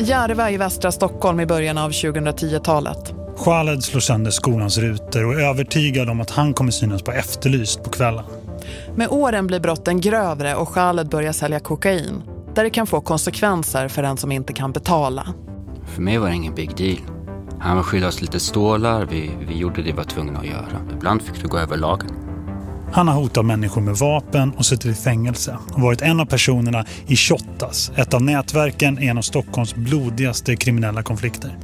Järva i västra Stockholm i början av 2010-talet. Khaled slår sönder skolans rutor och är övertygad om att han kommer synas på efterlyst på kvällen. Med åren blir brotten grövre och Khaled börjar sälja kokain. Där det kan få konsekvenser för den som inte kan betala. För mig var det ingen big deal. Han var skyldig oss lite stålar, vi, vi gjorde det vi var tvungna att göra. Ibland fick du gå över lagen. Han har hotat människor med vapen och suttit i fängelse och varit en av personerna i Shottaz, ett av nätverken i en av Stockholms blodigaste kriminella konflikter.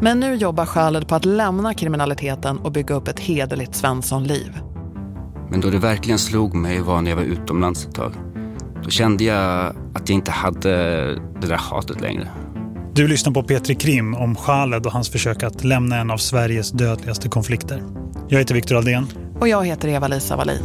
Men nu jobbar Khaled på att lämna kriminaliteten och bygga upp ett hederligt Svenssonliv. Men då det verkligen slog mig var när jag var utomlands ett tag. Då kände jag att jag inte hade det där hatet längre. Du lyssnar på Petri Krim om Khaled och hans försök att lämna en av Sveriges dödligaste konflikter. Jag heter Viktor Aldén. Och jag heter Eva-Lisa Wallin.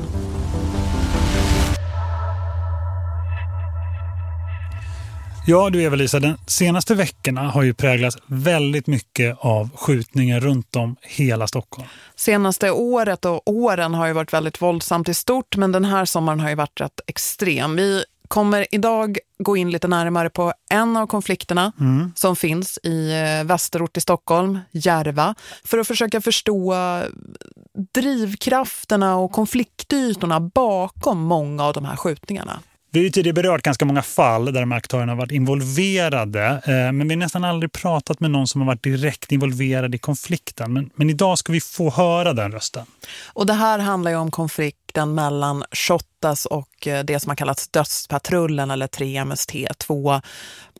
Ja du Eva-Lisa, de senaste veckorna har ju präglats väldigt mycket av skjutningar runt om hela Stockholm. Senaste året och åren har ju varit väldigt våldsamt i stort men den här sommaren har ju varit rätt extrem. Vi kommer idag gå in lite närmare på en av konflikterna mm. som finns i eh, Västerort i Stockholm, Järva, för att försöka förstå drivkrafterna och konfliktytorna bakom många av de här skjutningarna. Vi har ju tidigare berört ganska många fall där de aktörerna har varit involverade. Eh, men vi har nästan aldrig pratat med någon som har varit direkt involverad i konflikten. Men, men idag ska vi få höra den rösten. Och det här handlar ju om konflikten mellan Shottaz och eh, det som har kallats Dödspatrullen eller 3MST. Två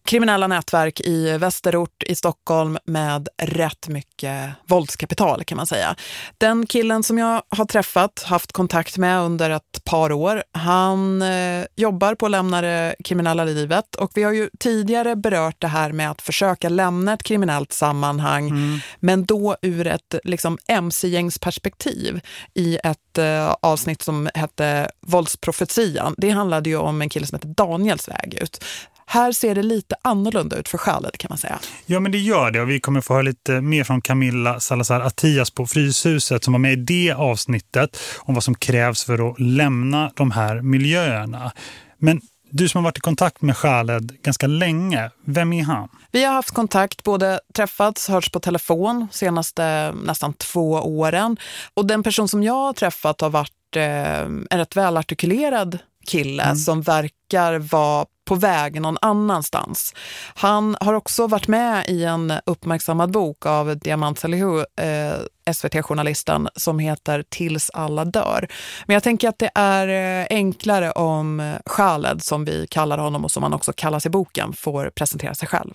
kriminella nätverk i Västerort i Stockholm med rätt mycket våldskapital kan man säga. Den killen som jag har träffat, haft kontakt med under ett par år, han eh, jobbar på att lämna det kriminella livet och vi har ju tidigare berört det här med att försöka lämna ett kriminellt sammanhang mm. men då ur ett liksom mc-gängsperspektiv i ett eh, avsnitt som hette Våldsprofetian. Det handlade ju om en kille som heter Daniels väg ut. Här ser det lite annorlunda ut för Khaled kan man säga. Ja men det gör det och vi kommer få höra lite mer från Camilla Salazar Attias på Fryshuset som var med i det avsnittet om vad som krävs för att lämna de här miljöerna. Men du som har varit i kontakt med Khaled ganska länge, vem är han? Vi har haft kontakt, både träffats, hörts på telefon senaste nästan två åren. Och den person som jag har träffat har varit eh, en rätt välartikulerad kille mm. som verkar vara på väg någon annanstans. Han har också varit med i en uppmärksammad bok av Diamant Salihu, eh, SVT-journalisten, som heter Tills alla dör. Men jag tänker att det är eh, enklare om Khaled, som vi kallar honom och som han också kallas i boken, får presentera sig själv.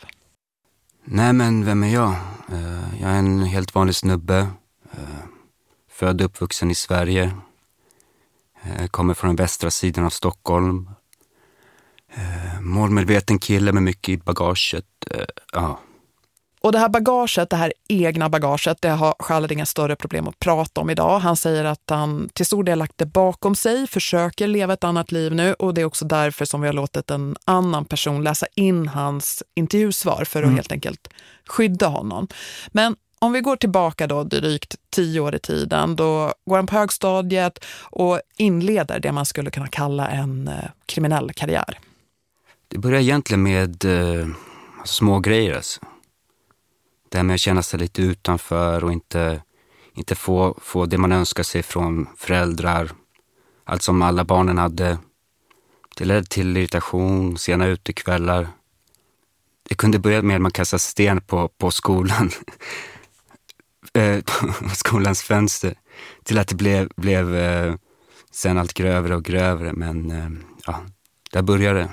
Nej men vem är jag? Eh, jag är en helt vanlig snubbe. Eh, född och uppvuxen i Sverige. Kommer från den västra sidan av Stockholm. Målmedveten kille med mycket i bagaget. Eh, ja. Och det här bagaget, det här egna bagaget, det har Khaled inga större problem att prata om idag. Han säger att han till stor del lagt det bakom sig, försöker leva ett annat liv nu och det är också därför som vi har låtit en annan person läsa in hans intervjusvar för att mm. helt enkelt skydda honom. Men om vi går tillbaka då drygt tio år i tiden, då går han på högstadiet och inleder det man skulle kunna kalla en eh, kriminell karriär. Det börjar egentligen med eh, alltså små grejer. Alltså. Det här med att känna sig lite utanför och inte, inte få, få det man önskar sig från föräldrar. Allt som alla barnen hade. Det ledde till irritation, sena utekvällar. Det kunde börja med att man kastade sten på, på skolan. Eh, på skolans fönster. Till att det blev, blev eh, sen allt grövre och grövre. Men eh, ja, där började det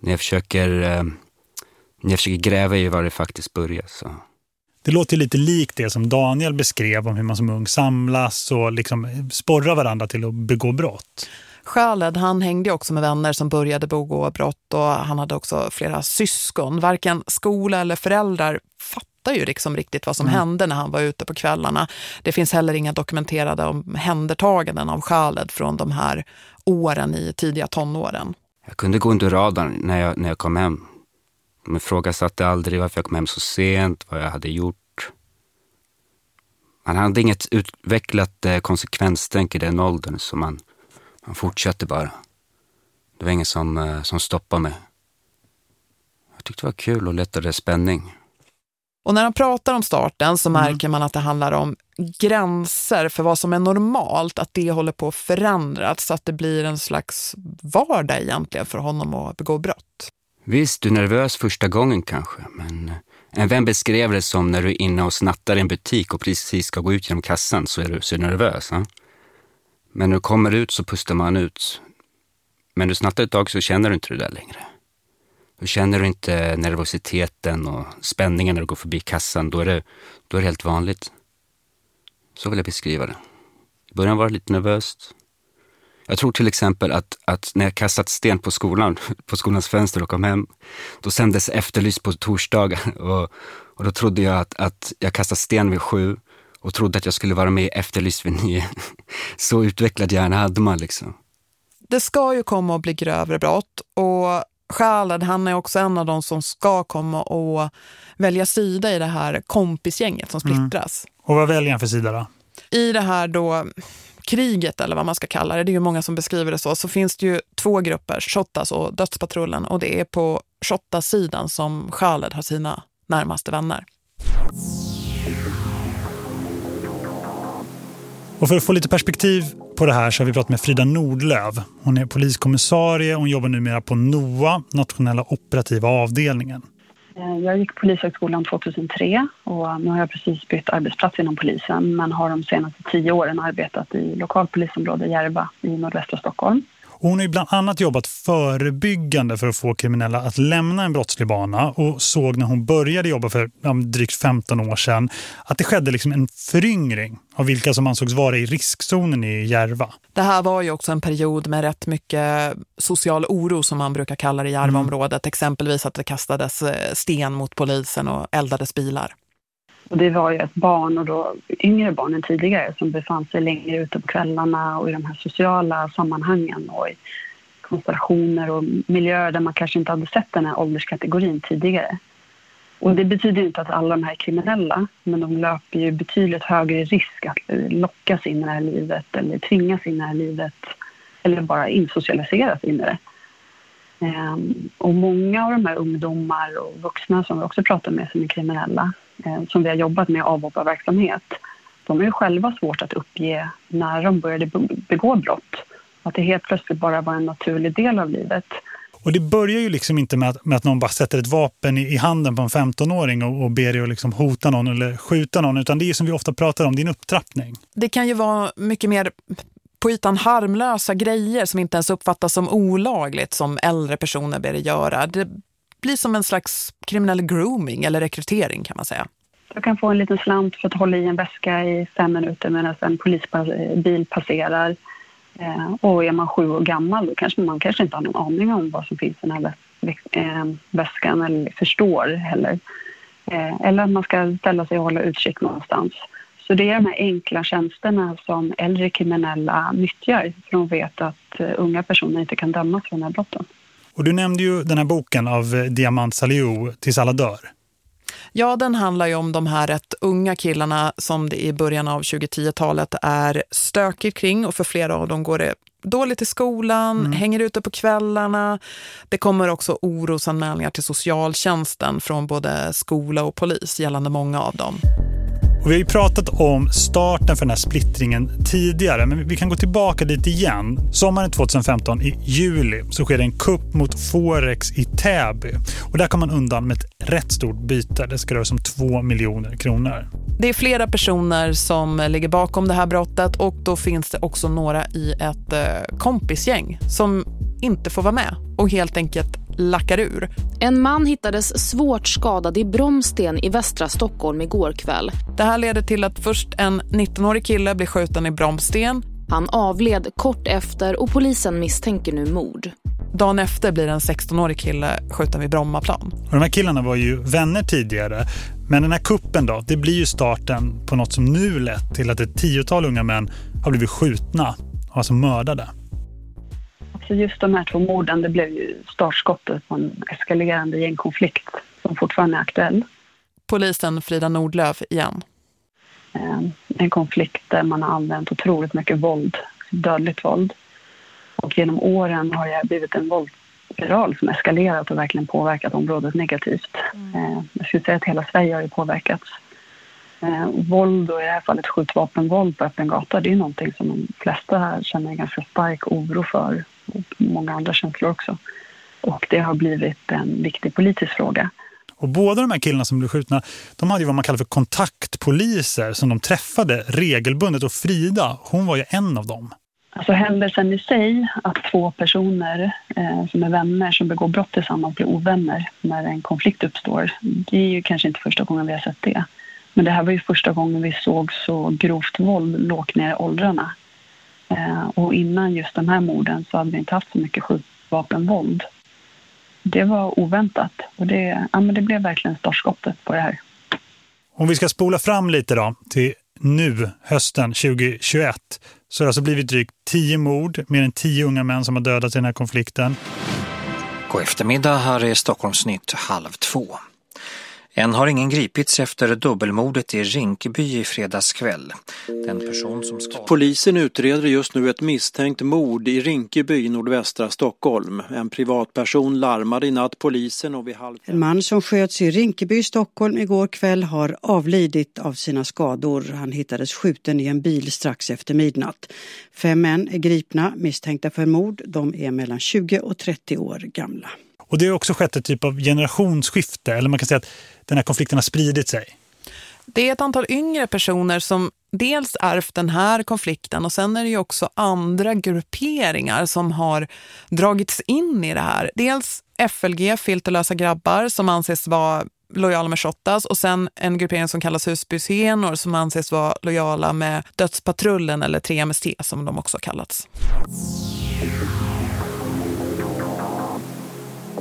när jag försöker, eh, när jag försöker gräva i var det faktiskt börjar. Så. Det låter lite likt det som Daniel beskrev om hur man som ung samlas och liksom sporrar varandra till att begå brott. Khaled, han hängde också med vänner som började begå brott och han hade också flera syskon. Varken skola eller föräldrar fattar ju liksom riktigt vad som mm. hände när han var ute på kvällarna. Det finns heller inga dokumenterade omhändertaganden av Khaled från de här åren i tidiga tonåren. Jag kunde gå under radarn när jag, när jag kom hem. De ifrågasatte aldrig varför jag kom hem så sent, vad jag hade gjort. Man hade inget utvecklat eh, konsekvenstänk i den åldern så man, man fortsatte bara. Det var ingen som, eh, som stoppade mig. Jag tyckte det var kul och lättade spänning. Och när han pratar om starten så mm. märker man att det handlar om gränser för vad som är normalt, att det håller på att förändras så att det blir en slags vardag egentligen för honom att begå brott. Visst, du är nervös första gången kanske, men en vän beskrev det som när du är inne och snattar i en butik och precis ska gå ut genom kassan så är du så nervös. Ha? Men när du kommer ut så pustar man ut. Men du snattar ett tag så känner du inte det där längre. Då känner du inte nervositeten och spänningen när du går förbi kassan. Då är det, då är det helt vanligt. Så vill jag beskriva det. I början var det lite nervöst. Jag tror till exempel att, att när jag kastat sten på skolan, på skolans fönster och kom hem, då sändes efterlyst på torsdagar. Och, och då trodde jag att, att jag kastat sten vid sju och trodde att jag skulle vara med i Efterlyst vid nio. Så utvecklad hjärna hade man liksom. Det ska ju komma att bli grövre brott och Khaled, han är också en av de som ska komma och välja sida i det här kompisgänget som mm. splittras. Mm. Och vad väljer han för sida då? I det här då kriget eller vad man ska kalla det, det är ju många som beskriver det så, så finns det ju två grupper, Shottaz och Dödspatrullen och det är på Shottaz-sidan som Khaled har sina närmaste vänner. Och för att få lite perspektiv på det här så har vi pratat med Frida Nordlöv. Hon är poliskommissarie och hon jobbar numera på NOA, Nationella operativa avdelningen. Eh, jag gick Polishögskolan 2003 och nu har jag precis bytt arbetsplats inom polisen men har de senaste tio åren arbetat i lokalpolisområde Järva i nordvästra Stockholm. Och hon har ju bland annat jobbat förebyggande för att få kriminella att lämna en brottslig bana och såg när hon började jobba för drygt 15 år sedan att det skedde liksom en föryngring av vilka som ansågs vara i riskzonen i Järva. Det här var ju också en period med rätt mycket social oro som man brukar kalla det i Järvaområdet. Mm. Exempelvis att det kastades eh, sten mot polisen och eldades bilar. Och det var ju ett barn och då yngre barn än tidigare som befann sig längre ute på kvällarna och i de här sociala sammanhangen och i konstellationer och miljöer där man kanske inte hade sett den här ålderskategorin tidigare. Och det betyder inte att alla de här är kriminella, men de löper ju betydligt högre risk att lockas in i det här livet eller tvingas in i det här livet eller bara insocialiseras in i det. Ehm, och många av de här ungdomar och vuxna som vi också pratar med som är kriminella, eh, som vi har jobbat med avhopparverksamhet, de har ju själva svårt att uppge när de började begå brott. Att det helt plötsligt bara var en naturlig del av livet. Och det börjar ju liksom inte med att, med att någon bara sätter ett vapen i, i handen på en 15-åring och, och ber dig att liksom hota någon eller skjuta någon, utan det är som vi ofta pratar om, din upptrappning. Det kan ju vara mycket mer på ytan harmlösa grejer som inte ens uppfattas som olagligt som äldre personer ber göra. Det blir som en slags kriminell grooming eller rekrytering kan man säga. Du kan få en liten slant för att hålla i en väska i fem minuter medan en polisbil eh, passerar. Eh, och är man sju år gammal då kanske man kanske inte har någon aning om vad som finns i den här eh, väskan eller förstår heller. Eller att man ska ställa sig och hålla utkik någonstans. Så det är de här enkla tjänsterna som äldre kriminella nyttjar för de vet att eh, unga personer inte kan dömas för de här brotten. Och du nämnde ju den här boken av eh, Diamant Saliou, Tills alla dör. Ja, den handlar ju om de här rätt unga killarna som det i början av 2010-talet är stökigt kring och för flera av dem går det dåligt i skolan, mm. hänger ute på kvällarna. Det kommer också orosanmälningar till socialtjänsten från både skola och polis gällande många av dem. Och vi har ju pratat om starten för den här splittringen tidigare men vi kan gå tillbaka dit igen. Sommaren 2015 i juli så sker det en kupp mot Forex i Täby. Och där kom man undan med ett rätt stort byte. Det ska röra sig om 2 miljoner kronor. Det är flera personer som ligger bakom det här brottet och då finns det också några i ett eh, kompisgäng som inte får vara med och helt enkelt lackar ur. En man hittades svårt skadad i Bromsten i västra Stockholm igår kväll. Det här leder till att först en 19-årig kille blir skjuten i Bromsten. Han avled kort efter och polisen misstänker nu mord. Dagen efter blir en 16-årig kille skjuten vid Brommaplan. Och de här killarna var ju vänner tidigare. Men den här kuppen då, det blir ju starten på något som nu lett till att ett tiotal unga män har blivit skjutna, alltså mördade. Så just de här två morden det blev ju startskottet på en eskalerande gängkonflikt som fortfarande är aktuell. Polisen Frida Nordlöf igen. Eh, en konflikt där man har använt otroligt mycket våld, dödligt våld. Och genom åren har det blivit en våld, spiral som eskalerat och verkligen påverkat området negativt. Mm. Jag skulle säga att hela Sverige har ju påverkats. Våld och i det här fallet skjutvapenvåld på öppen gata det är någonting som de flesta känner ganska stark oro för och många andra känslor också. Och det har blivit en viktig politisk fråga. Och båda de här killarna som blev skjutna, de hade ju vad man kallar för kontaktpoliser som de träffade regelbundet. Och Frida, hon var ju en av dem. Alltså händelsen i sig, att två personer eh, som är vänner som begår brott tillsammans blir ovänner när en konflikt uppstår. Det är ju kanske inte första gången vi har sett det. Men det här var ju första gången vi såg så grovt våld lågt ner i åldrarna. Och innan just de här morden så hade vi inte haft så mycket skjutvapenvåld det var oväntat och det, ja, men det blev verkligen startskottet på det här. Om vi ska spola fram lite då till nu, hösten 2021, så har det alltså blivit drygt tio mord, mer än tio unga män som har dödats i den här konflikten. God eftermiddag, här är Stockholmsnytt halv två. Än har ingen gripits efter dubbelmordet i Rinkeby i fredagskväll. Den person som ska... Polisen utreder just nu ett misstänkt mord i Rinkeby i nordvästra Stockholm. En privatperson larmade i natt polisen och vid halv... En man som sköts i Rinkeby i Stockholm igår kväll har avlidit av sina skador. Han hittades skjuten i en bil strax efter midnatt. Fem män är gripna misstänkta för mord. De är mellan 20 och 30 år gamla. Och det har också skett ett typ av generationsskifte, eller man kan säga att den här konflikten har spridit sig. Det är ett antal yngre personer som dels ärvt den här konflikten och sen är det ju också andra grupperingar som har dragits in i det här. Dels FLG, filterlösa grabbar, som anses vara lojala med Shottaz och sen en gruppering som kallas Husbysenor som anses vara lojala med Dödspatrullen eller 3MST som de också kallats.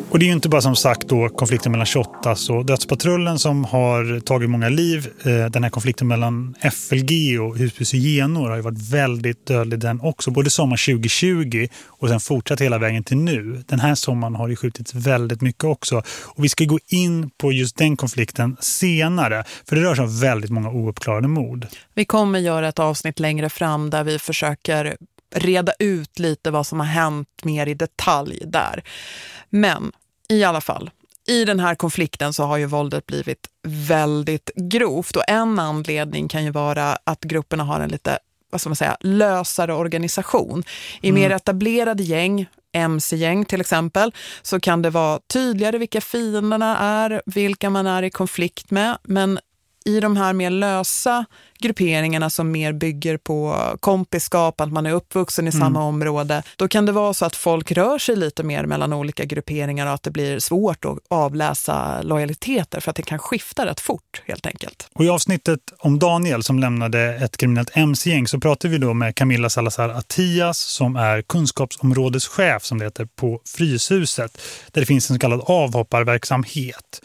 Och det är ju inte bara som sagt då konflikten mellan Shottaz och Dödspatrullen som har tagit många liv. Eh, den här konflikten mellan FLG och Husbysygenor har ju varit väldigt dödlig den också. Både sommar 2020 och sen fortsatt hela vägen till nu. Den här sommaren har det skjutits väldigt mycket också. Och vi ska gå in på just den konflikten senare. För det rör sig om väldigt många ouppklarade mord. Vi kommer göra ett avsnitt längre fram där vi försöker reda ut lite vad som har hänt mer i detalj där. Men i alla fall, i den här konflikten så har ju våldet blivit väldigt grovt och en anledning kan ju vara att grupperna har en lite vad ska man säga, lösare organisation. I mm. mer etablerade gäng, MC-gäng till exempel, så kan det vara tydligare vilka fienderna är, vilka man är i konflikt med. Men i de här mer lösa grupperingarna som mer bygger på kompiskap, att man är uppvuxen i mm. samma område, då kan det vara så att folk rör sig lite mer mellan olika grupperingar och att det blir svårt att avläsa lojaliteter för att det kan skifta rätt fort helt enkelt. Och i avsnittet om Daniel som lämnade ett kriminellt MC-gäng så pratar vi då med Camilla Salazar Attias som är kunskapsområdeschef som det heter på Fryshuset där det finns en så kallad avhopparverksamhet.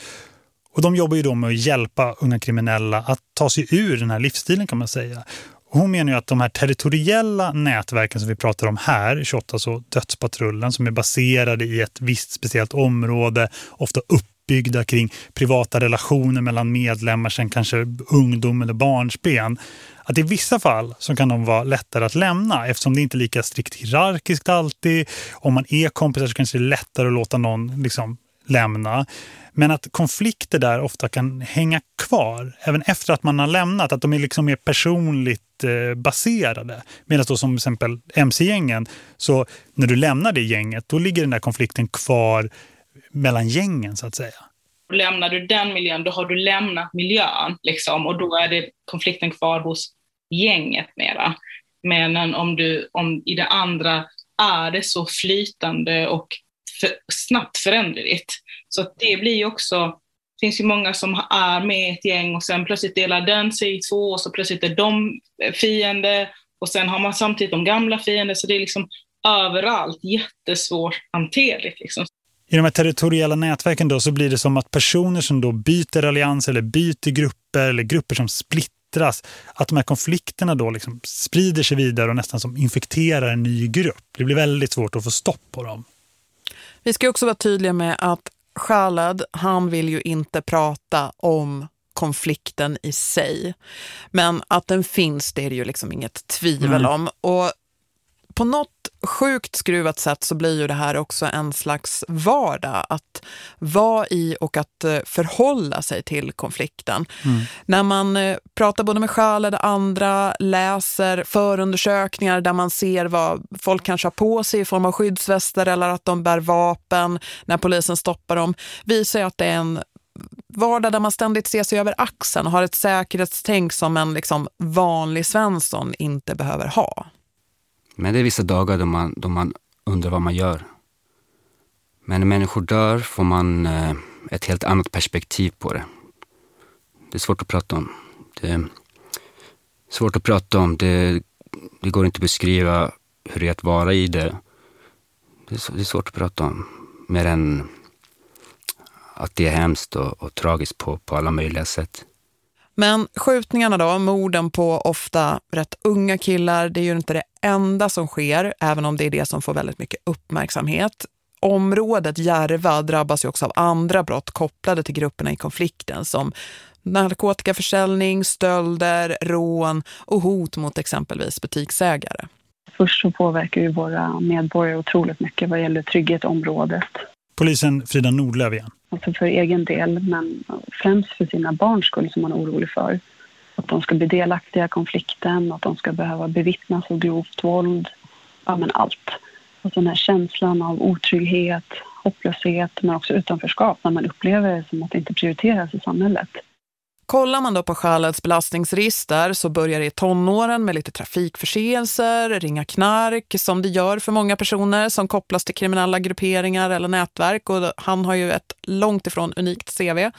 Och de jobbar ju då med att hjälpa unga kriminella att ta sig ur den här livsstilen kan man säga. Och hon menar ju att de här territoriella nätverken som vi pratar om här, 28 så dödspatrullen som är baserade i ett visst speciellt område, ofta uppbyggda kring privata relationer mellan medlemmar, sen kanske ungdom eller barnsben. Att i vissa fall så kan de vara lättare att lämna eftersom det inte är lika strikt hierarkiskt alltid. Om man är kompisar så kanske det är lättare att låta någon liksom lämna. Men att konflikter där ofta kan hänga kvar även efter att man har lämnat. Att de är liksom mer personligt eh, baserade. Medan då som till exempel MC-gängen, så när du lämnar det gänget då ligger den där konflikten kvar mellan gängen så att säga. Lämnar du den miljön, då har du lämnat miljön liksom, och då är det konflikten kvar hos gänget mera. Men om, du, om i det andra är det så flytande och för, snabbt föränderligt. Så det blir ju också, det finns ju många som är med i ett gäng och sen plötsligt delar den sig i två och så plötsligt är de eh, fiende och sen har man samtidigt de gamla fiender så det är liksom överallt jättesvårt hanterligt. Liksom. I de här territoriella nätverken då så blir det som att personer som då byter allians eller byter grupper eller grupper som splittras, att de här konflikterna då liksom sprider sig vidare och nästan som infekterar en ny grupp. Det blir väldigt svårt att få stopp på dem. Vi ska också vara tydliga med att Khaled, han vill ju inte prata om konflikten i sig. Men att den finns, det är det ju liksom inget tvivel mm. om. Och på något sjukt skruvat sätt så blir ju det här också en slags vardag att vara i och att eh, förhålla sig till konflikten. Mm. När man eh, pratar både med själ och andra, läser förundersökningar där man ser vad folk kanske har på sig i form av skyddsväster eller att de bär vapen när polisen stoppar dem, visar att det är en vardag där man ständigt ser sig över axeln och har ett säkerhetstänk som en liksom vanlig Svensson inte behöver ha. Men det är vissa dagar då man, då man undrar vad man gör. Men när människor dör får man eh, ett helt annat perspektiv på det. Det är svårt att prata om. Det är svårt att prata om. Det, det går inte att beskriva hur det är att vara i det. Det är, det är svårt att prata om. Mer än att det är hemskt och, och tragiskt på, på alla möjliga sätt. Men skjutningarna då, morden på ofta rätt unga killar, det är ju inte det enda som sker, även om det är det som får väldigt mycket uppmärksamhet. Området Järva drabbas ju också av andra brott kopplade till grupperna i konflikten som narkotikaförsäljning, stölder, rån och hot mot exempelvis butiksägare. Först så påverkar ju våra medborgare otroligt mycket vad gäller trygghet i området. Polisen Frida Nordlöf igen. Alltså för egen del, men främst för sina barns skull som man är orolig för. Att de ska bli delaktiga i konflikten, att de ska behöva bevittna så grovt våld. Ja, men allt. Alltså den här känslan av otrygghet, hopplöshet men också utanförskap när man upplever det som att det inte prioriteras i samhället. Kollar man då på skälets belastningsregister så börjar det i tonåren med lite trafikförseelser, ringa knark som det gör för många personer som kopplas till kriminella grupperingar eller nätverk och han har ju ett långt ifrån unikt CV.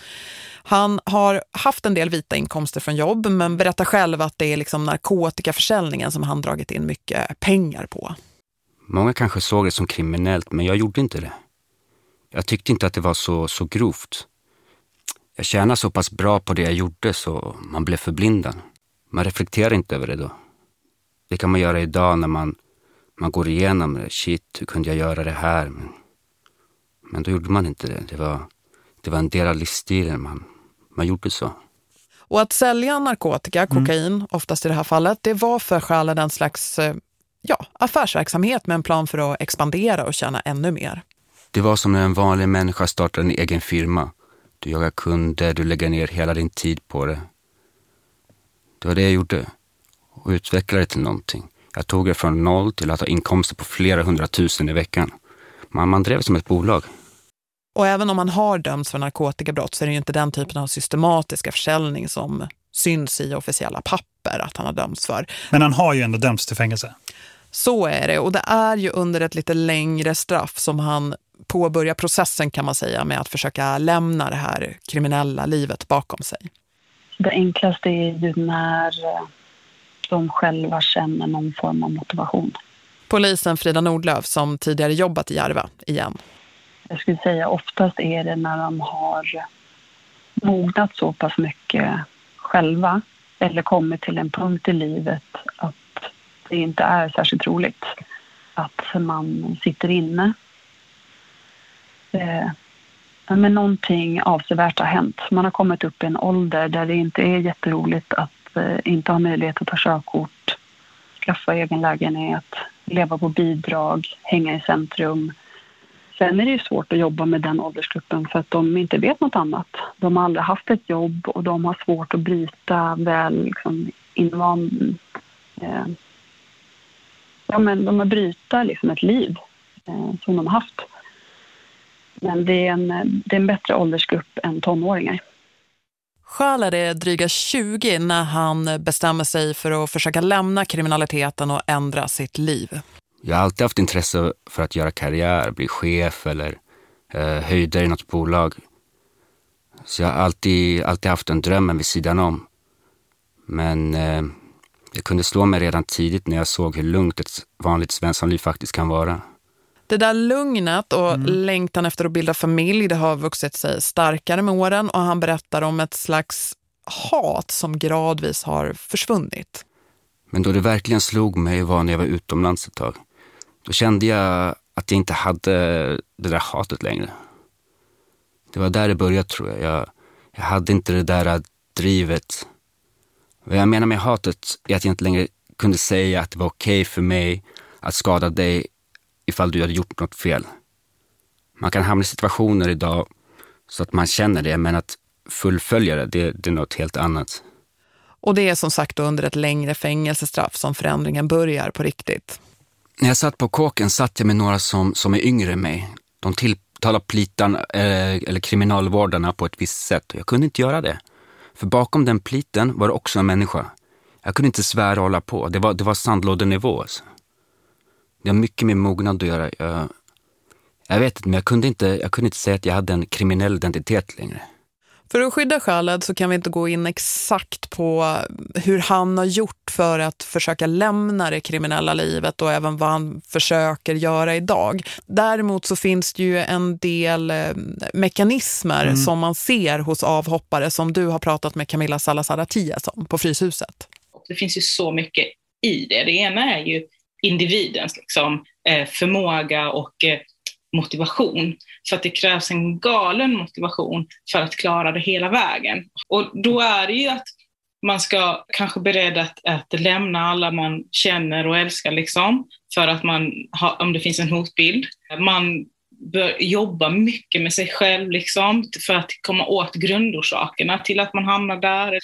Han har haft en del vita inkomster från jobb men berättar själv att det är liksom narkotikaförsäljningen som han dragit in mycket pengar på. Många kanske såg det som kriminellt men jag gjorde inte det. Jag tyckte inte att det var så, så grovt. Jag tjänade så pass bra på det jag gjorde så man blev förblindad. Man reflekterar inte över det då. Det kan man göra idag när man, man går igenom det. Shit, hur kunde jag göra det här? Men, men då gjorde man inte det. Det var, det var en del av livsstilen. Man, man gjorde så. Och att sälja narkotika, mm. kokain, mm. oftast i det här fallet, det var för själen en slags eh, ja, affärsverksamhet med en plan för att expandera och tjäna ännu mer. Det var som när en vanlig människa startar en egen firma du jagar kunder, du lägger ner hela din tid på det. Det var det jag gjorde och utvecklade det till någonting. Jag tog det från noll till att ha inkomster på flera hundratusen i veckan. Man, man drev som ett bolag. Och även om man har dömts för narkotikabrott så är det ju inte den typen av systematiska försäljning som syns i officiella papper att han har dömts för. Men han har ju ändå dömts till fängelse. Så är det och det är ju under ett lite längre straff som han påbörja processen kan man säga med att försöka lämna det här kriminella livet bakom sig? Det enklaste är ju när eh, de själva känner någon form av motivation. Polisen Frida Nordlöf som tidigare jobbat i Järva igen. Jag skulle säga oftast är det när de har mognat så pass mycket själva eller kommit till en punkt i livet att det inte är särskilt roligt att man sitter inne eh, men någonting avsevärt har hänt. Man har kommit upp i en ålder där det inte är jätteroligt att eh, inte ha möjlighet att ta körkort, skaffa egen lägenhet, leva på bidrag, hänga i centrum. Sen är det ju svårt att jobba med den åldersgruppen för att de inte vet något annat. De har aldrig haft ett jobb och de har svårt att bryta väl liksom, invand... Eh, ja, men de har bryta liksom, ett liv eh, som de har haft. Men det är en, det är en bättre åldersgrupp än tonåringar. Själv är dryga 20 när han bestämmer sig för att försöka lämna kriminaliteten och ändra sitt liv. Jag har alltid haft intresse för att göra karriär, bli chef eller eh, höjder i något bolag. Så jag har alltid, alltid haft den drömmen vid sidan om. Men eh, det kunde slå mig redan tidigt när jag såg hur lugnt ett vanligt svenssonliv faktiskt kan vara. Det där lugnet och mm. längtan efter att bilda familj det har vuxit sig starkare med åren och han berättar om ett slags hat som gradvis har försvunnit. Men då det verkligen slog mig var när jag var utomlands ett tag. Då kände jag att jag inte hade det där hatet längre. Det var där det började tror jag. Jag, jag hade inte det där drivet. Vad jag menar med hatet är att jag inte längre kunde säga att det var okej okay för mig att skada dig ifall du hade gjort något fel. Man kan hamna i situationer idag så att man känner det, men att fullfölja det, det, det är något helt annat. Och det är som sagt under ett längre fängelsestraff som förändringen börjar på riktigt. När jag satt på kåken satt jag med några som, som är yngre än mig. De tilltalar plitan eh, eller kriminalvårdarna på ett visst sätt. Jag kunde inte göra det. För bakom den pliten var det också en människa. Jag kunde inte svära och hålla på. Det var, det var sandlådenivå. Alltså. Det har mycket med mognad att göra. Jag, jag vet inte, men jag kunde inte, jag kunde inte säga att jag hade en kriminell identitet längre. För att skydda Khaled så kan vi inte gå in exakt på hur han har gjort för att försöka lämna det kriminella livet och även vad han försöker göra idag. Däremot så finns det ju en del eh, mekanismer mm. som man ser hos avhoppare som du har pratat med Camilla Salazar Atias om på Fryshuset. Det finns ju så mycket i det. Det ena är ju individens liksom, eh, förmåga och eh, motivation. För att det krävs en galen motivation för att klara det hela vägen. Och då är det ju att man ska kanske beredd att, att lämna alla man känner och älskar, liksom, för att man har, om det finns en hotbild. Man bör jobba mycket med sig själv liksom, för att komma åt grundorsakerna till att man hamnar där.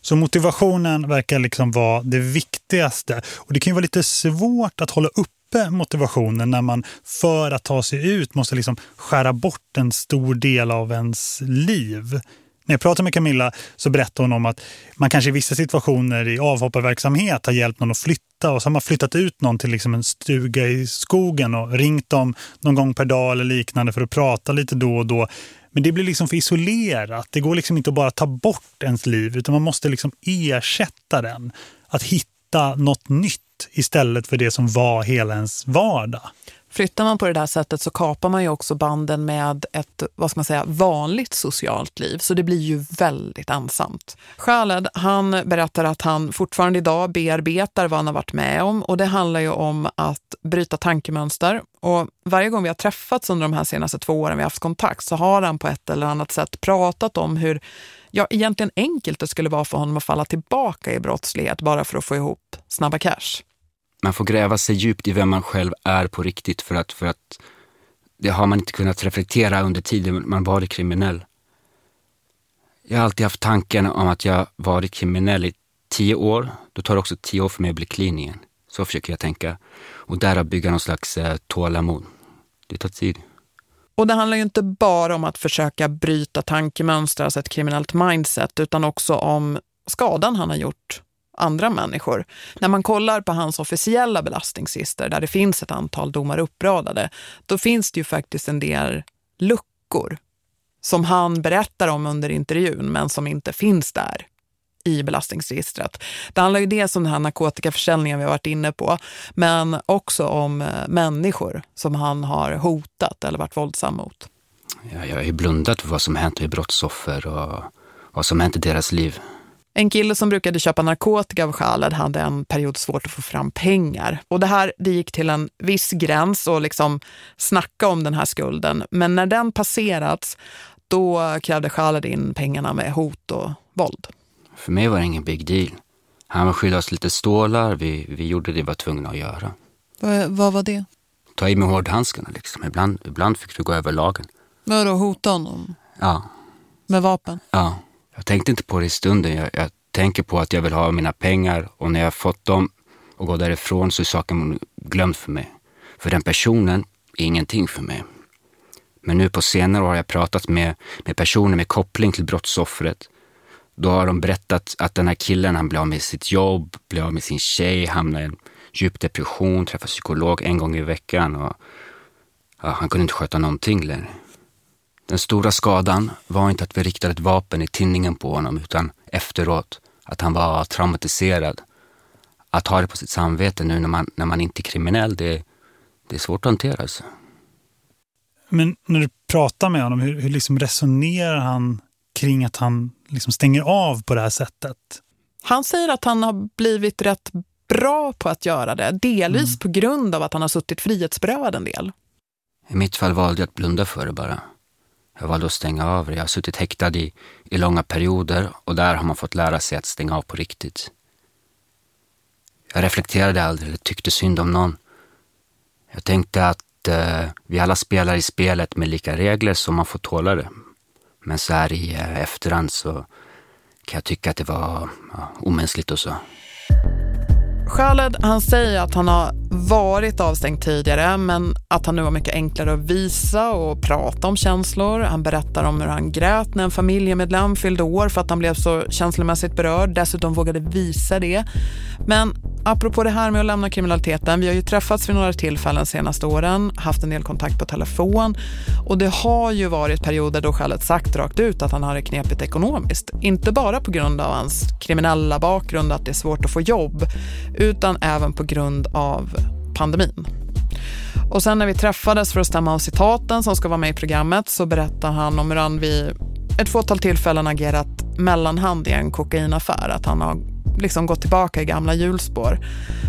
Så motivationen verkar liksom vara det viktigaste. Och det kan ju vara lite svårt att hålla uppe motivationen när man för att ta sig ut måste liksom skära bort en stor del av ens liv. När jag pratade med Camilla så berättade hon om att man kanske i vissa situationer i avhopparverksamhet har hjälpt någon att flytta och så har man flyttat ut någon till liksom en stuga i skogen och ringt dem någon gång per dag eller liknande för att prata lite då och då. Men det blir liksom för isolerat. Det går liksom inte att bara ta bort ens liv utan man måste liksom ersätta den. Att hitta något nytt istället för det som var hela ens vardag. Flyttar man på det där sättet så kapar man ju också banden med ett, vad ska man säga, vanligt socialt liv. Så det blir ju väldigt ensamt. Khaled, han berättar att han fortfarande idag bearbetar vad han har varit med om. Och det handlar ju om att bryta tankemönster. Och varje gång vi har träffats under de här senaste två åren vi har haft kontakt så har han på ett eller annat sätt pratat om hur ja, egentligen enkelt det skulle vara för honom att falla tillbaka i brottslighet bara för att få ihop snabba cash man får gräva sig djupt i vem man själv är på riktigt för att, för att det har man inte kunnat reflektera under tiden man varit kriminell. Jag har alltid haft tanken om att jag varit kriminell i tio år. Då tar det också tio år för mig att bli clean igen. Så försöker jag tänka. Och därav bygga någon slags eh, tålamod. Det tar tid. Och det handlar ju inte bara om att försöka bryta tankemönster, alltså ett kriminellt mindset, utan också om skadan han har gjort andra människor. När man kollar på hans officiella belastningsregister där det finns ett antal domar uppradade, då finns det ju faktiskt en del luckor som han berättar om under intervjun men som inte finns där i belastningsregistret. Det handlar ju dels om den här narkotikaförsäljningen vi har varit inne på men också om eh, människor som han har hotat eller varit våldsam mot. Ja, jag har ju blundat för vad som hänt med brottsoffer och vad som hänt i deras liv. En kille som brukade köpa narkotika av Khaled hade en period svårt att få fram pengar. Och det här det gick till en viss gräns och liksom snacka om den här skulden. Men när den passerats, då krävde Khaled in pengarna med hot och våld. För mig var det ingen big deal. Han var skyldig oss lite stålar, vi, vi gjorde det vi var tvungna att göra. V vad var det? Ta i med hårdhandskarna liksom. Ibland, ibland fick du gå över lagen. Vadå, hota honom? Ja. Med vapen? Ja. Jag tänkte inte på det i stunden. Jag, jag tänker på att jag vill ha mina pengar och när jag fått dem och går därifrån så är saken glömd för mig. För den personen är ingenting för mig. Men nu på senare år har jag pratat med, med personer med koppling till brottsoffret. Då har de berättat att den här killen, han blev av med sitt jobb, blev av med sin tjej, hamnade i en djup depression, träffade psykolog en gång i veckan och ja, han kunde inte sköta någonting längre. Den stora skadan var inte att vi riktade ett vapen i tinningen på honom utan efteråt att han var traumatiserad. Att ha det på sitt samvete nu när man, när man inte är kriminell, det, det är svårt att hantera. Alltså. Men när du pratar med honom, hur, hur liksom resonerar han kring att han liksom stänger av på det här sättet? Han säger att han har blivit rätt bra på att göra det. Delvis mm. på grund av att han har suttit frihetsberövad en del. I mitt fall valde jag att blunda för det bara. Jag valde att stänga av. Jag har suttit häktad i, i långa perioder och där har man fått lära sig att stänga av på riktigt. Jag reflekterade aldrig eller tyckte synd om någon. Jag tänkte att eh, vi alla spelar i spelet med lika regler så man får tåla det. Men så här i eh, efterhand så kan jag tycka att det var ja, omänskligt och så. Khaled han säger att han har varit avstängd tidigare men att han nu har mycket enklare att visa och prata om känslor. Han berättar om hur han grät när en familjemedlem fyllde år för att han blev så känslomässigt berörd. Dessutom vågade visa det. Men apropå det här med att lämna kriminaliteten, vi har ju träffats vid några tillfällen senaste åren, haft en del kontakt på telefon och det har ju varit perioder då Khaled sagt rakt ut att han har det knepigt ekonomiskt. Inte bara på grund av hans kriminella bakgrund att det är svårt att få jobb utan även på grund av pandemin. Och sen när vi träffades för att stämma av citaten som ska vara med i programmet så berättar han om hur han vid ett fåtal tillfällen agerat mellanhand i en kokainaffär. Att han har liksom gått tillbaka i gamla hjulspår.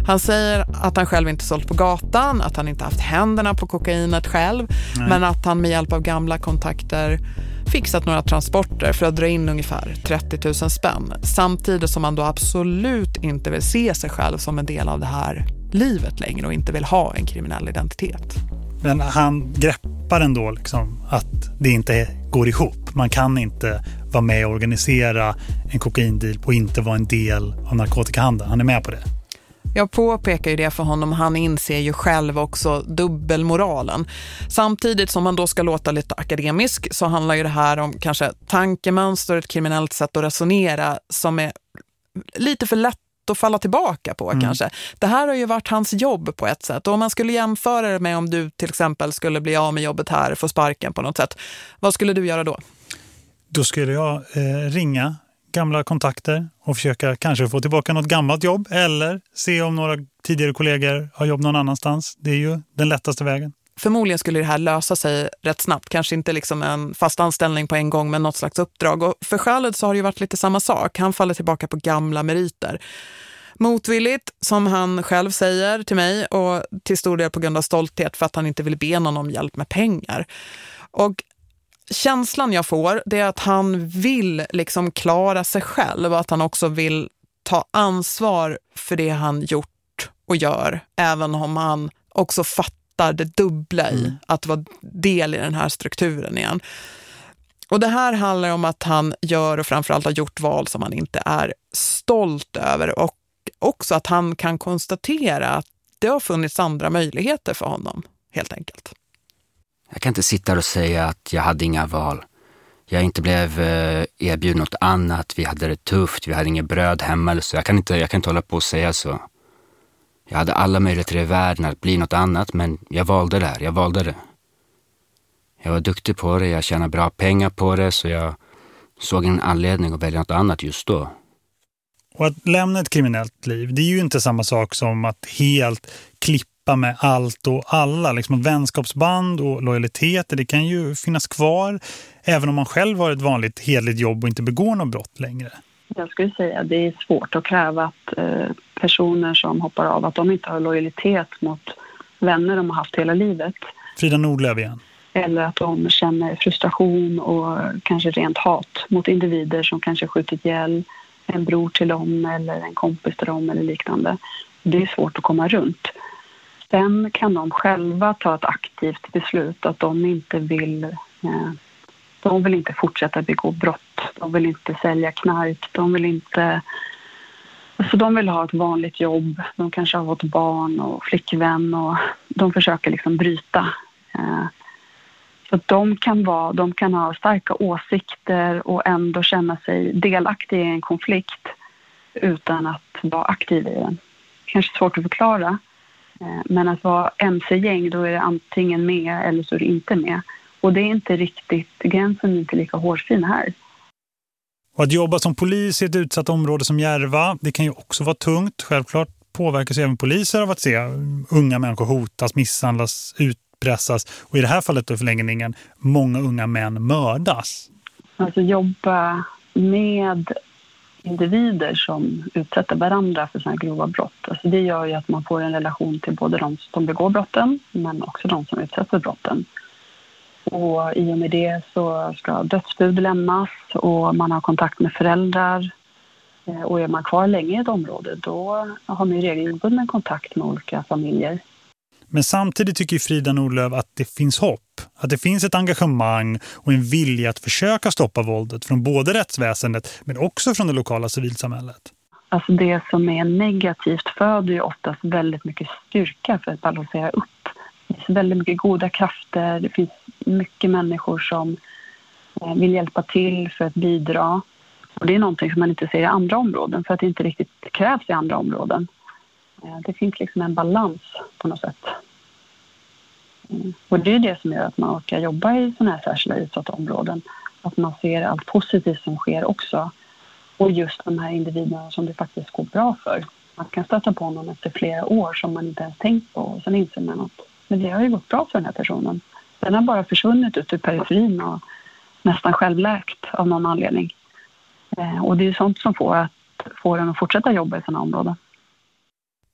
Han säger att han själv inte sålt på gatan, att han inte haft händerna på kokainet själv, Nej. men att han med hjälp av gamla kontakter fixat några transporter för att dra in ungefär 30 000 spänn. Samtidigt som han då absolut inte vill se sig själv som en del av det här livet längre och inte vill ha en kriminell identitet. Men han greppar ändå liksom att det inte går ihop. Man kan inte vara med och organisera en kokaindeal och inte vara en del av narkotikahandeln. Han är med på det. Jag påpekar ju det för honom. Han inser ju själv också dubbelmoralen. Samtidigt som man då ska låta lite akademisk så handlar ju det här om kanske tankemönster, ett kriminellt sätt att resonera som är lite för lätt att falla tillbaka på mm. kanske. Det här har ju varit hans jobb på ett sätt. Och om man skulle jämföra det med om du till exempel skulle bli av med jobbet här, få sparken på något sätt. Vad skulle du göra då? Då skulle jag eh, ringa gamla kontakter och försöka kanske få tillbaka något gammalt jobb eller se om några tidigare kollegor har jobb någon annanstans. Det är ju den lättaste vägen. Förmodligen skulle det här lösa sig rätt snabbt. Kanske inte liksom en fast anställning på en gång men något slags uppdrag. Och för Khaled så har det ju varit lite samma sak. Han faller tillbaka på gamla meriter. Motvilligt, som han själv säger till mig och till stor del på grund av stolthet för att han inte vill be någon om hjälp med pengar. Och känslan jag får det är att han vill liksom klara sig själv och att han också vill ta ansvar för det han gjort och gör. Även om han också fattar det dubbla i mm. att vara del i den här strukturen igen. Och det här handlar om att han gör och framförallt har gjort val som han inte är stolt över och också att han kan konstatera att det har funnits andra möjligheter för honom, helt enkelt. Jag kan inte sitta och säga att jag hade inga val. Jag inte blev eh, erbjuden något annat, vi hade det tufft, vi hade inget bröd hemma eller så. Jag kan inte, jag kan inte hålla på och säga så. Jag hade alla möjligheter i världen att bli något annat, men jag valde det här, jag valde det. Jag var duktig på det, jag tjänade bra pengar på det, så jag såg en anledning att välja något annat just då. Och att lämna ett kriminellt liv, det är ju inte samma sak som att helt klippa med allt och alla. Liksom vänskapsband och lojaliteter, det kan ju finnas kvar även om man själv har ett vanligt hedligt jobb och inte begår något brott längre. Jag skulle säga att det är svårt att kräva att eh, personer som hoppar av, att de inte har lojalitet mot vänner de har haft hela livet. Frida Nordlöf igen. Eller att de känner frustration och kanske rent hat mot individer som kanske skjutit ihjäl en bror till dem eller en kompis till dem eller liknande. Det är svårt att komma runt. Sen kan de själva ta ett aktivt beslut att de inte vill eh, de vill inte fortsätta begå brott. De vill inte sälja knark. De vill inte... Alltså de vill ha ett vanligt jobb. De kanske har fått barn och flickvän och de försöker liksom bryta. Eh, så de kan, vara, de kan ha starka åsikter och ändå känna sig delaktiga i en konflikt utan att vara aktiva i den. Kanske svårt att förklara. Eh, men att vara mc-gäng, då är det antingen med eller så är det inte med. Och det är inte riktigt, gränsen är inte lika hårfin här. Och att jobba som polis i ett utsatt område som Järva, det kan ju också vara tungt. Självklart påverkas även poliser av att se unga människor hotas, misshandlas, utpressas och i det här fallet då förlängningen många unga män mördas. Alltså jobba med individer som utsätter varandra för sådana grova brott. Alltså det gör ju att man får en relation till både de som begår brotten men också de som utsätts för brotten. Och I och med det så ska dödsbud lämnas och man har kontakt med föräldrar. Eh, och är man kvar länge i ett område då har man regelbunden kontakt med olika familjer. Men samtidigt tycker Frida Nordlöf att det finns hopp. Att det finns ett engagemang och en vilja att försöka stoppa våldet från både rättsväsendet men också från det lokala civilsamhället. Alltså det som är negativt föder ju oftast väldigt mycket styrka för att balansera upp. Det finns väldigt mycket goda krafter, det finns mycket människor som eh, vill hjälpa till för att bidra. Och det är någonting som man inte ser i andra områden för att det inte riktigt krävs i andra områden. Eh, det finns liksom en balans på något sätt. Mm. Och det är det som gör att man orkar jobba i sådana här särskilda utsatta områden. Att man ser allt positivt som sker också. Och just de här individerna som det faktiskt går bra för. Man kan stöta på någon efter flera år som man inte ens tänkt på och sen inser man att men det har ju gått bra för den här personen. Den har bara försvunnit ut ur periferin och nästan självläkt av någon anledning. Eh, och det är sånt som får, att, får en att fortsätta jobba i sådana områden.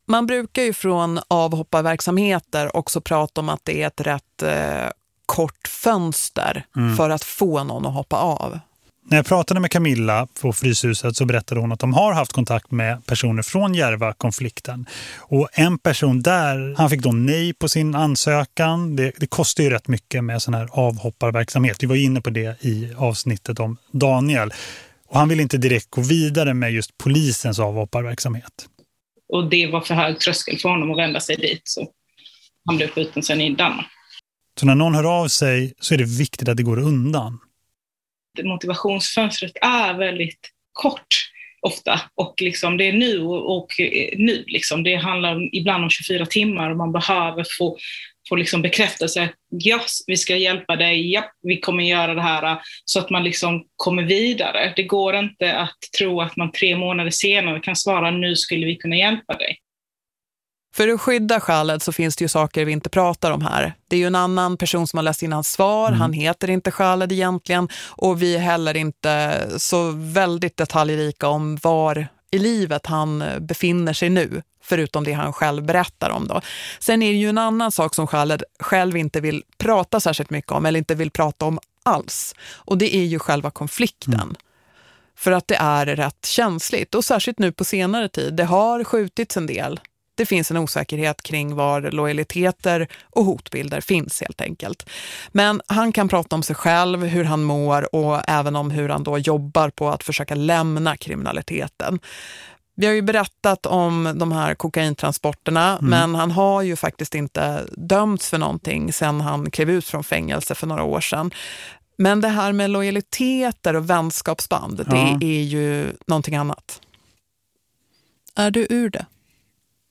Man brukar ju från avhopparverksamheter också prata om att det är ett rätt eh, kort fönster mm. för att få någon att hoppa av. När jag pratade med Camilla på Fryshuset så berättade hon att de har haft kontakt med personer från Järva-konflikten. Och en person där, han fick då nej på sin ansökan. Det, det kostar ju rätt mycket med sån här avhopparverksamhet. Vi var inne på det i avsnittet om Daniel. Och han vill inte direkt gå vidare med just polisens avhopparverksamhet. Och det var för hög tröskel för honom att vända sig dit. Så han blev skjuten sen i Danmark. Så när någon hör av sig så är det viktigt att det går undan? Motivationsfönstret är väldigt kort ofta. Och liksom det är nu och, och eh, nu. Liksom. Det handlar ibland om 24 timmar och man behöver få få liksom bekräftelse Ja, ja, vi ska hjälpa dig, ja, vi kommer göra det här, eh, så att man liksom kommer vidare. Det går inte att tro att man tre månader senare kan svara nu skulle vi kunna hjälpa dig. För att skydda Khaled så finns det ju saker vi inte pratar om här. Det är ju en annan person som har läst in hans svar. Mm. Han heter inte Khaled egentligen. Och vi är heller inte så väldigt detaljrika om var i livet han befinner sig nu förutom det han själv berättar om. Då. Sen är det ju en annan sak som Khaled själv inte vill prata särskilt mycket om eller inte vill prata om alls. Och det är ju själva konflikten. Mm. För att det är rätt känsligt och särskilt nu på senare tid. Det har skjutits en del. Det finns en osäkerhet kring var lojaliteter och hotbilder finns helt enkelt. Men han kan prata om sig själv, hur han mår och även om hur han då jobbar på att försöka lämna kriminaliteten. Vi har ju berättat om de här kokaintransporterna mm. men han har ju faktiskt inte dömts för någonting sedan han klev ut från fängelse för några år sedan. Men det här med lojaliteter och vänskapsband, ja. det är ju någonting annat. Är du ur det?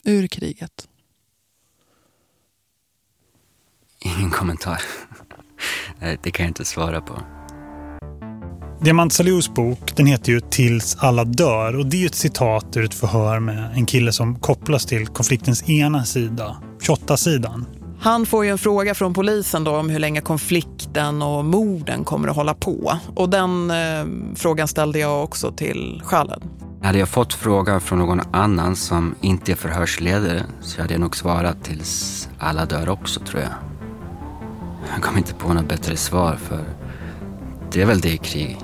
Ur kriget? Ingen kommentar. Det kan jag inte svara på. Diamant Salius bok, den heter ju Tills alla dör och det är ju ett citat ur ett förhör med en kille som kopplas till konfliktens ena sida, 28-sidan. Han får ju en fråga från polisen då om hur länge konflikten och morden kommer att hålla på. Och den eh, frågan ställde jag också till Khaled. Hade jag fått frågan från någon annan som inte är förhörsledare så hade jag nog svarat tills alla dör också tror jag. Jag kom inte på något bättre svar för det är väl det i krig.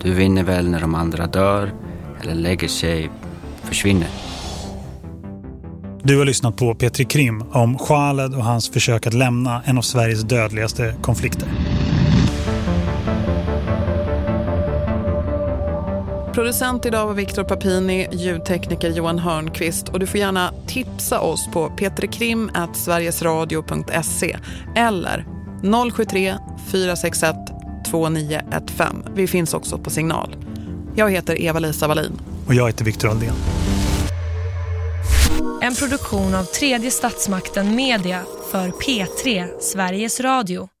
Du vinner väl när de andra dör eller lägger sig, försvinner. Du har lyssnat på Petri Krim om Khaled och hans försök att lämna en av Sveriges dödligaste konflikter. Producent idag var Viktor Papini, ljudtekniker Johan Hörnqvist och du får gärna tipsa oss på petrikrim.sverigesradio.se eller 073 461 2915. Vi finns också på signal. Jag heter Eva-Lisa Wallin. Och jag heter Viktor Aldén. En produktion av tredje statsmakten Media för P3 Sveriges Radio.